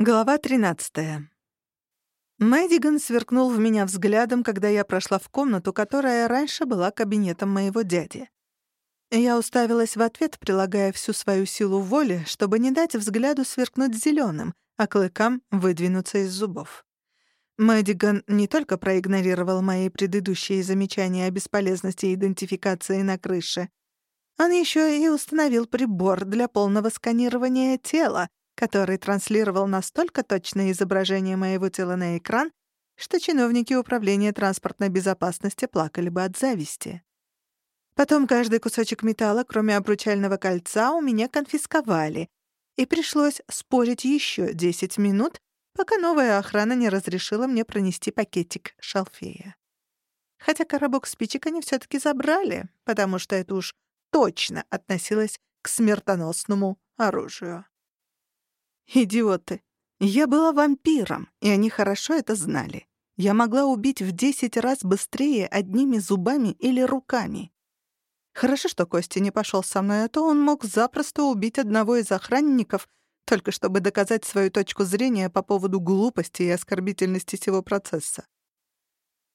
Глава 13. Мэддиган сверкнул в меня взглядом, когда я прошла в комнату, которая раньше была кабинетом моего дяди. Я уставилась в ответ, прилагая всю свою силу воли, чтобы не дать взгляду сверкнуть зеленым, а клыкам выдвинуться из зубов. Мэддиган не только проигнорировал мои предыдущие замечания о бесполезности идентификации на крыше, он еще и установил прибор для полного сканирования тела, который транслировал настолько точное изображение моего тела на экран, что чиновники Управления транспортной безопасности плакали бы от зависти. Потом каждый кусочек металла, кроме обручального кольца, у меня конфисковали, и пришлось спорить еще 10 минут, пока новая охрана не разрешила мне пронести пакетик шалфея. Хотя коробок спичек они все таки забрали, потому что это уж точно относилось к смертоносному оружию. Идиоты. Я была вампиром, и они хорошо это знали. Я могла убить в десять раз быстрее одними зубами или руками. Хорошо, что Костя не пошел со мной, а то он мог запросто убить одного из охранников, только чтобы доказать свою точку зрения по поводу глупости и оскорбительности всего процесса.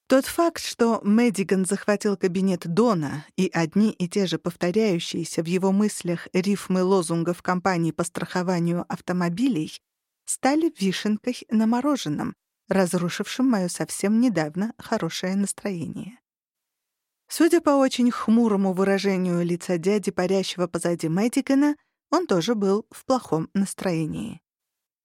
Тот факт, что Мэддиган захватил кабинет Дона и одни и те же повторяющиеся в его мыслях рифмы лозунгов компании по страхованию автомобилей стали вишенкой на мороженом, разрушившим моё совсем недавно хорошее настроение. Судя по очень хмурому выражению лица дяди, парящего позади Мэддигана, он тоже был в плохом настроении.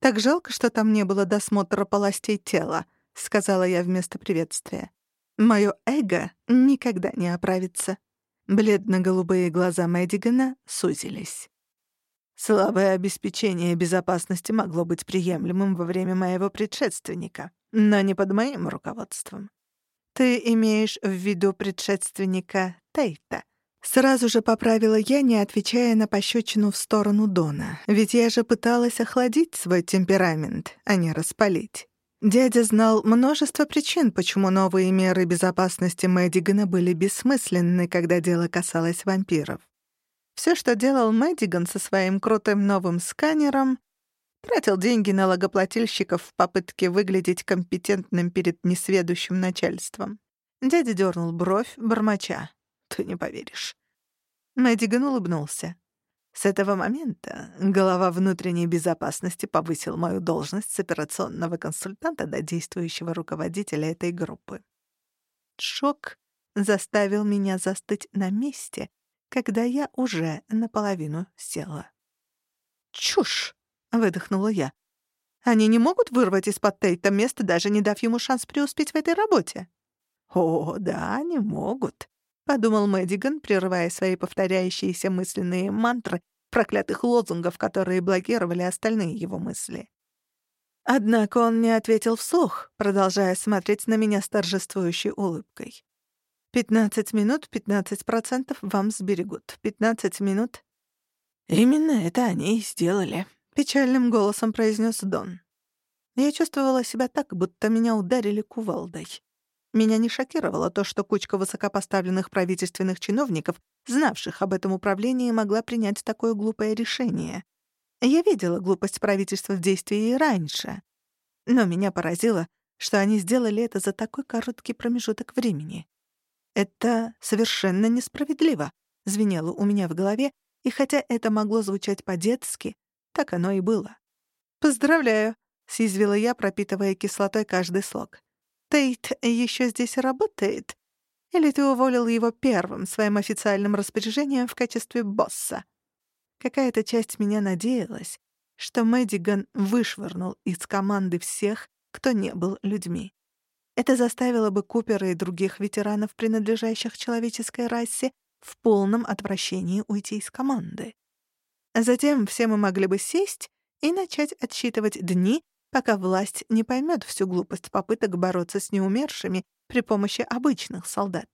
«Так жалко, что там не было досмотра полостей тела», — сказала я вместо приветствия. «Моё эго никогда не оправится». Бледно-голубые глаза Мэддигана сузились. Слабое обеспечение безопасности могло быть приемлемым во время моего предшественника, но не под моим руководством. Ты имеешь в виду предшественника Тейта? Сразу же поправила я, не отвечая на пощечину в сторону Дона, ведь я же пыталась охладить свой темперамент, а не распалить. Дядя знал множество причин, почему новые меры безопасности Мэддигана были бессмысленны, когда дело касалось вампиров. Все, что делал Мэддиган со своим крутым новым сканером, тратил деньги налогоплательщиков в попытке выглядеть компетентным перед несведущим начальством. Дядя дернул бровь, бормоча. «Ты не поверишь». Мэддиган улыбнулся. С этого момента глава внутренней безопасности повысил мою должность с операционного консультанта до действующего руководителя этой группы. Шок заставил меня застыть на месте, когда я уже наполовину села. «Чушь!» — выдохнула я. «Они не могут вырвать из-под Тейта место, даже не дав ему шанс преуспеть в этой работе?» «О, да, они могут», подумал Мэддиган, прерывая свои повторяющиеся мысленные мантры проклятых лозунгов, которые блокировали остальные его мысли. Однако он не ответил вслух, продолжая смотреть на меня с торжествующей улыбкой. «Пятнадцать минут, пятнадцать процентов вам сберегут. Пятнадцать минут...» «Именно это они и сделали», — печальным голосом произнес Дон. Я чувствовала себя так, будто меня ударили кувалдой. Меня не шокировало то, что кучка высокопоставленных правительственных чиновников, знавших об этом управлении, могла принять такое глупое решение. Я видела глупость правительства в действии и раньше. Но меня поразило, что они сделали это за такой короткий промежуток времени. «Это совершенно несправедливо», — звенело у меня в голове, и хотя это могло звучать по-детски, так оно и было. «Поздравляю», — съязвила я, пропитывая кислотой каждый слог. Тейт еще здесь работает? Или ты уволил его первым своим официальным распоряжением в качестве босса? Какая-то часть меня надеялась, что Мэддиган вышвырнул из команды всех, кто не был людьми. Это заставило бы Купера и других ветеранов, принадлежащих человеческой расе, в полном отвращении уйти из команды. Затем все мы могли бы сесть и начать отсчитывать дни, пока власть не поймет всю глупость попыток бороться с неумершими при помощи обычных солдат.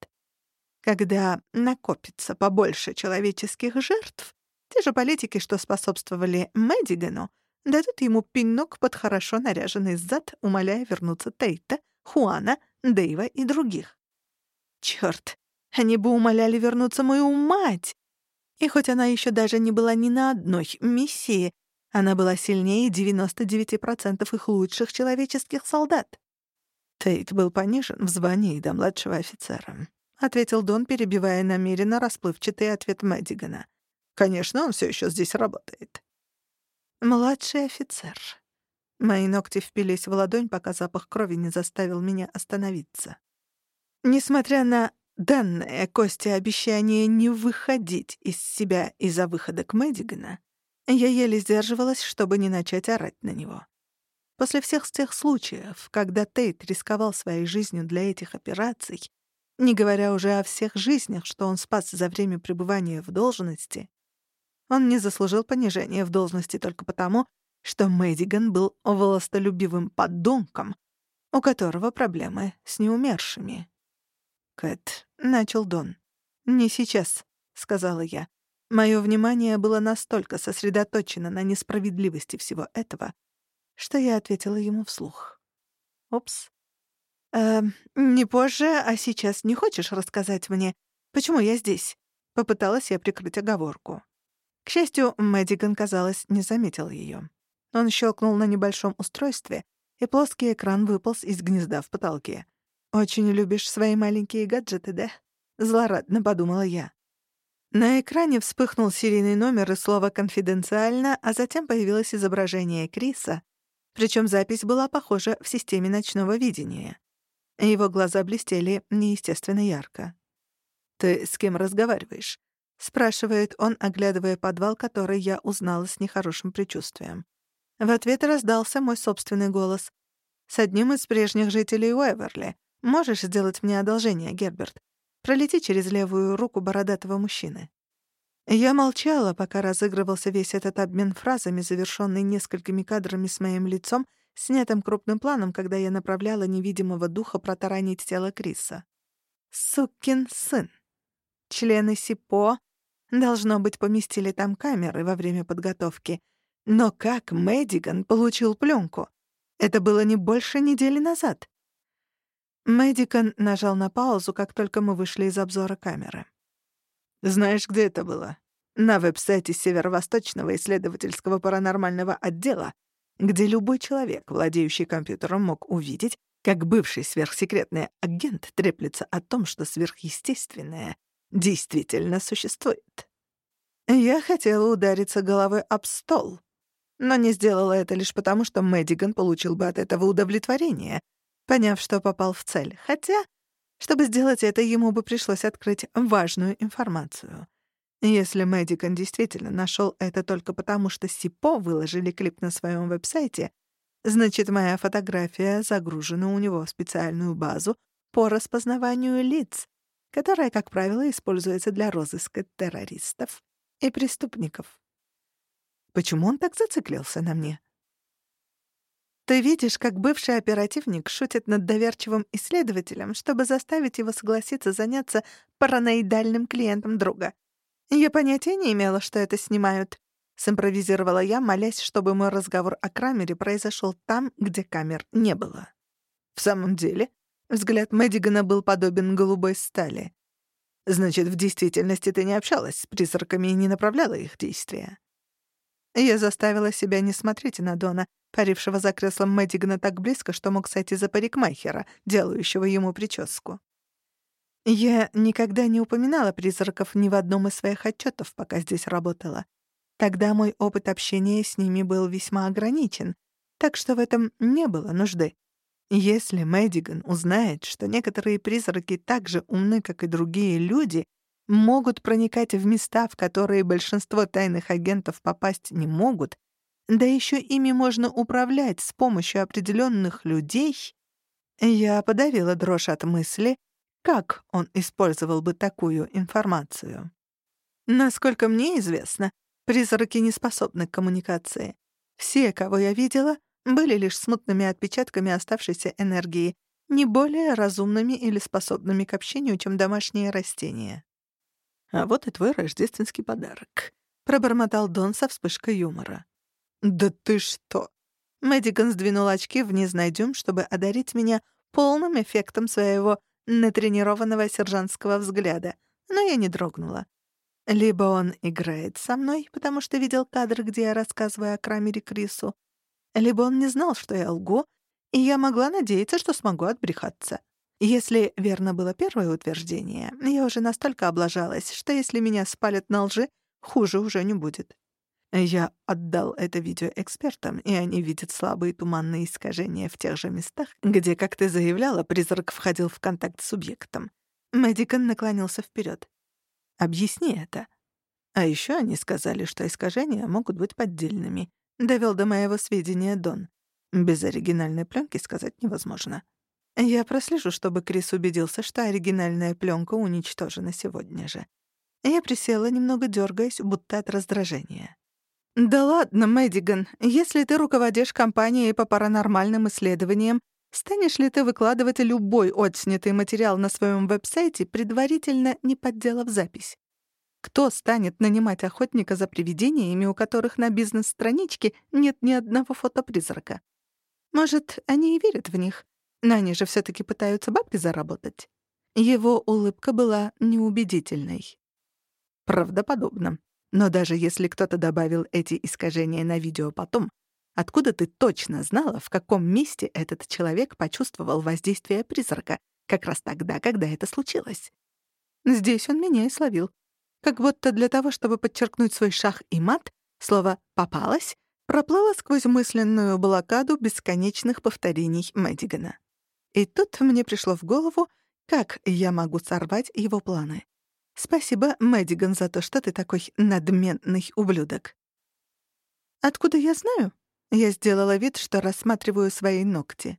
Когда накопится побольше человеческих жертв, те же политики, что способствовали Мэддигану, дадут ему пинок под хорошо наряженный зад, умоляя вернуться Тейта, Хуана, Дэйва и других. Чёрт, они бы умоляли вернуться мою мать! И хоть она еще даже не была ни на одной миссии, Она была сильнее 99% их лучших человеческих солдат. Тейт был понижен в звании до младшего офицера. Ответил Дон, перебивая намеренно расплывчатый ответ Мэддигана. «Конечно, он все еще здесь работает». «Младший офицер». Мои ногти впились в ладонь, пока запах крови не заставил меня остановиться. Несмотря на данное Косте обещание не выходить из себя из-за выхода к Мэддигана, я еле сдерживалась, чтобы не начать орать на него. После всех тех случаев, когда Тейт рисковал своей жизнью для этих операций, не говоря уже о всех жизнях, что он спас за время пребывания в должности, он не заслужил понижения в должности только потому, что Мэддиган был властолюбивым подонком, у которого проблемы с неумершими. «Кэт», — начал Дон. «Не сейчас», — сказала я. Моё внимание было настолько сосредоточено на несправедливости всего этого, что я ответила ему вслух. «Упс. Э, не позже, а сейчас не хочешь рассказать мне, почему я здесь?» Попыталась я прикрыть оговорку. К счастью, Мэддиган, казалось, не заметил её. Он щелкнул на небольшом устройстве, и плоский экран выполз из гнезда в потолке. «Очень любишь свои маленькие гаджеты, да?» — злорадно подумала я. На экране вспыхнул серийный номер и слово «конфиденциально», а затем появилось изображение Криса, причем запись была похожа в системе ночного видения. Его глаза блестели неестественно ярко. «Ты с кем разговариваешь?» — спрашивает он, оглядывая подвал, который я узнала с нехорошим предчувствием. В ответ раздался мой собственный голос. «С одним из прежних жителей Уэверли. Можешь сделать мне одолжение, Герберт? Пролети через левую руку бородатого мужчины». Я молчала, пока разыгрывался весь этот обмен фразами, завершённый несколькими кадрами с моим лицом, снятым крупным планом, когда я направляла невидимого духа протаранить тело Криса. Сукин сын. Члены СИПО, должно быть, поместили там камеры во время подготовки. Но как Мэддиган получил пленку? Это было не больше недели назад. Мэддиган нажал на паузу, как только мы вышли из обзора камеры. Знаешь, где это было? На веб-сайте Северо-Восточного исследовательского паранормального отдела, где любой человек, владеющий компьютером, мог увидеть, как бывший сверхсекретный агент треплется о том, что сверхъестественное действительно существует. Я хотела удариться головой об стол, но не сделала это лишь потому, что Мэддиган получил бы от этого удовлетворение, поняв, что попал в цель. Хотя чтобы сделать это, ему бы пришлось открыть важную информацию. Если Мэддикон действительно нашел это только потому, что Сипо выложили клип на своем веб-сайте, значит, моя фотография загружена у него в специальную базу по распознаванию лиц, которая, как правило, используется для розыска террористов и преступников. Почему он так зациклился на мне? Ты видишь, как бывший оперативник шутит над доверчивым исследователем, чтобы заставить его согласиться заняться параноидальным клиентом друга. Я понятия не имела, что это снимают. Симпровизировала я, молясь, чтобы мой разговор о камере произошел там, где камер не было. В самом деле, взгляд Мэддигана был подобен голубой стали. Значит, в действительности ты не общалась с призраками и не направляла их действия. Я заставила себя не смотреть на Дона, парившего за креслом Мэддигана так близко, что мог сойти за парикмахера, делающего ему прическу. Я никогда не упоминала призраков ни в одном из своих отчетов, пока здесь работала. Тогда мой опыт общения с ними был весьма ограничен, так что в этом не было нужды. Если Мэддиган узнает, что некоторые призраки так же умны, как и другие люди, могут проникать в места, в которые большинство тайных агентов попасть не могут, да еще ими можно управлять с помощью определенных людей, я подавила дрожь от мысли, как он использовал бы такую информацию. Насколько мне известно, призраки не способны к коммуникации. Все, кого я видела, были лишь смутными отпечатками оставшейся энергии, не более разумными или способными к общению, чем домашние растения. «А вот и твой рождественский подарок», — пробормотал Дон со вспышкой юмора. «Да ты что!» Мэддиган сдвинул очки вниз на дюйм, чтобы одарить меня полным эффектом своего натренированного сержантского взгляда, но я не дрогнула. Либо он играет со мной, потому что видел кадры, где я рассказываю о Крамере Крису, либо он не знал, что я лгу, и я могла надеяться, что смогу отбрехаться. Если верно было первое утверждение, я уже настолько облажалась, что если меня спалят на лжи, хуже уже не будет. Я отдал это видео экспертам, и они видят слабые туманные искажения в тех же местах, где, как ты заявляла, призрак входил в контакт с субъектом. Мэдикон наклонился вперед. «Объясни это». А еще они сказали, что искажения могут быть поддельными. Довел до моего сведения Дон. Без оригинальной пленки сказать невозможно. Я прослежу, чтобы Крис убедился, что оригинальная пленка уничтожена сегодня же. Я присела, немного дергаясь, будто от раздражения. «Да ладно, Мэддиган, если ты руководишь компанией по паранормальным исследованиям, станешь ли ты выкладывать любой отснятый материал на своем веб-сайте, предварительно не подделав запись? Кто станет нанимать охотника за привидениями, у которых на бизнес-страничке нет ни одного фотопризрака? Может, они и верят в них, но они же все таки пытаются бабки заработать. Его улыбка была неубедительной. Правдоподобно. Но даже если кто-то добавил эти искажения на видео потом, откуда ты точно знала, в каком месте этот человек почувствовал воздействие призрака, как раз тогда, когда это случилось? Здесь он меня и словил. Как будто для того, чтобы подчеркнуть свой шах и мат, слово «попалось» проплыло сквозь мысленную блокаду бесконечных повторений Мэддигана. И тут мне пришло в голову, как я могу сорвать его планы. Спасибо, Мэддиган, за то, что ты такой надменный ублюдок. Откуда я знаю? Я сделала вид, что рассматриваю свои ногти.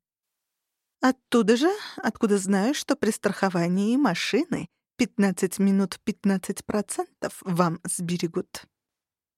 Оттуда же, откуда знаю, что при страховании машины 15 минут 15% вам сберегут.